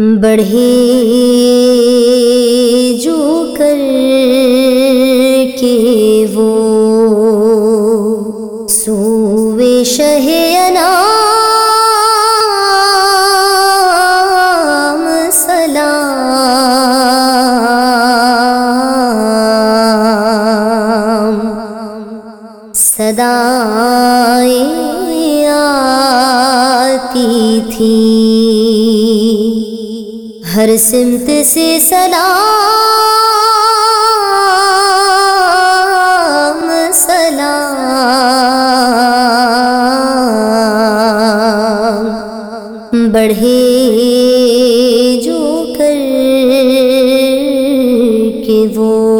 بڑھے جو کر کے وہ سوے شہ انام سلام صدائیں آتی تھی ہر سمت سے سلام سلام۔ بڑھے جو کر کے وہ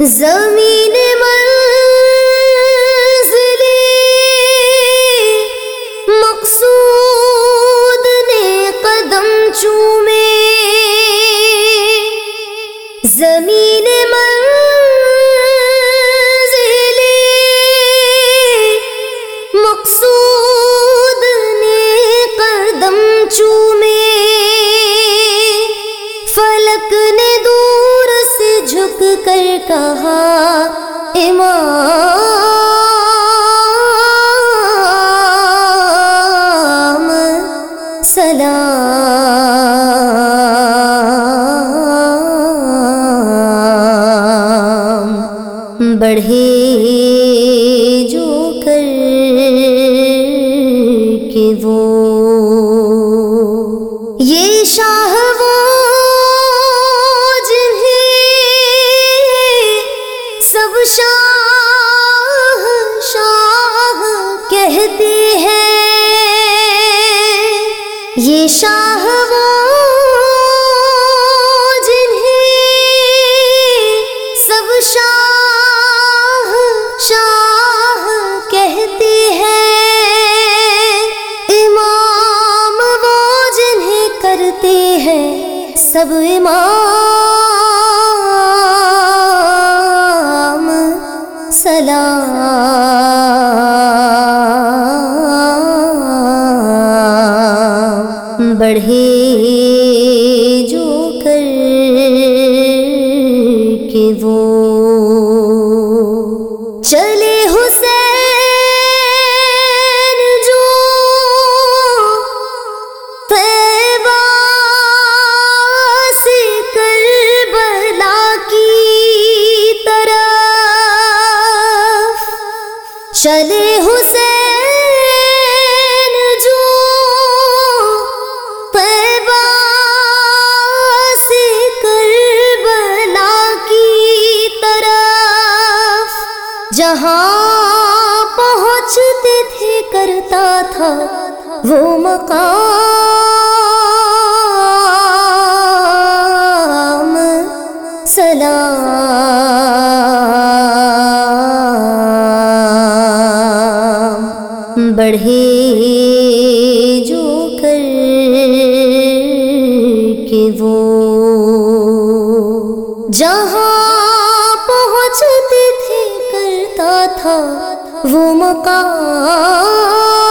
زمین منزل مقصود نے قدم چومے۔ زمین منزل جھک کر کہا امام سلام۔ بڑھے جو کر کے وہ سب شاہ شاہ کہتے ہیں، یہ شاہ وہ جنہیں سب شاہ شاہ کہتے ہیں۔ امام وہ جنہیں کرتے ہیں، سب امام بڑھے جو کر کے وہ۔ چلے حسین جو طیبہ سے کربلا کی طرف۔ چلے حسین جہاں پہنچتے تھے کرتا تھا وہ مقام۔ سلام۔ بڑھے جو تھا وہ مقام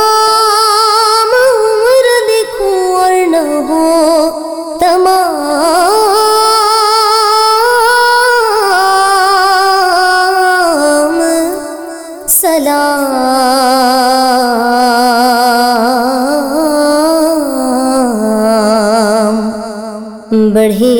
تمام عمر لکھوں اور نہ ہو تمام سلام۔ بڑھے